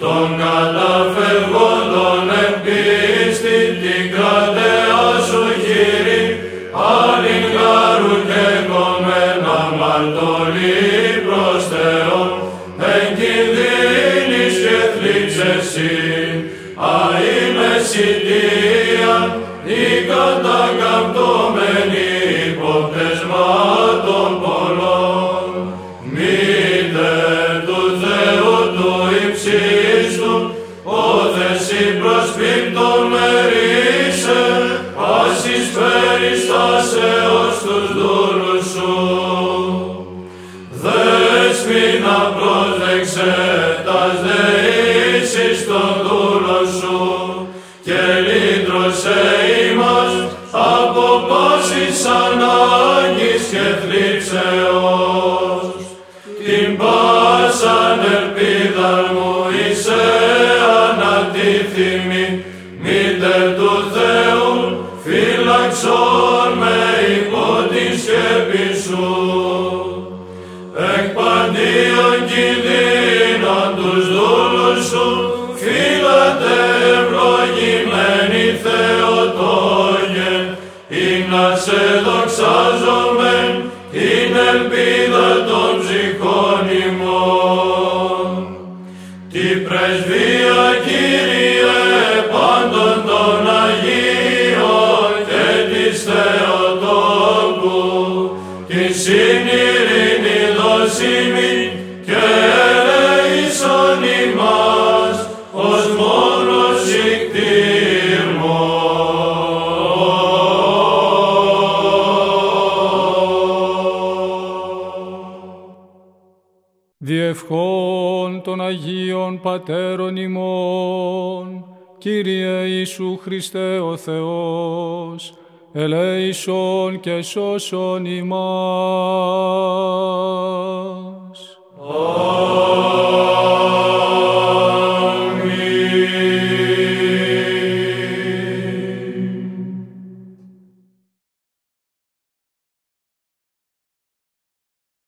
Τον καταφευγόν τον εμπίστη την κρατέα σου γύρι, άλλην γάρου και κομμένα μαρτωλή προς Θεό εν κινδύνεις και θλίψεσαι, αήμεση τία, η κατακαμπτωμένη υποπτεσμάτων πολλών. Μήτε του Θεού του υψηλού, Δέσποινα πρόσδεξε τας δεήσεις των δούλων σου και λύτρωσε ημάς από πάσης ανάγκης και θλίψεως. Την πάσαν ελπίδαν μου είσαι ανατίθυμη, μήτερ του Θεού, φύλαξον με υπό την σκέπη σου. Σε δοξάζομεν, την ελπίδα των ψυχών ημών. Τη πρεσβεία Διευχών των Αγίων Πατέρων ημών, Κύριε Ιησού Χριστέ ο Θεός, ελέησον και σώσον ημάς.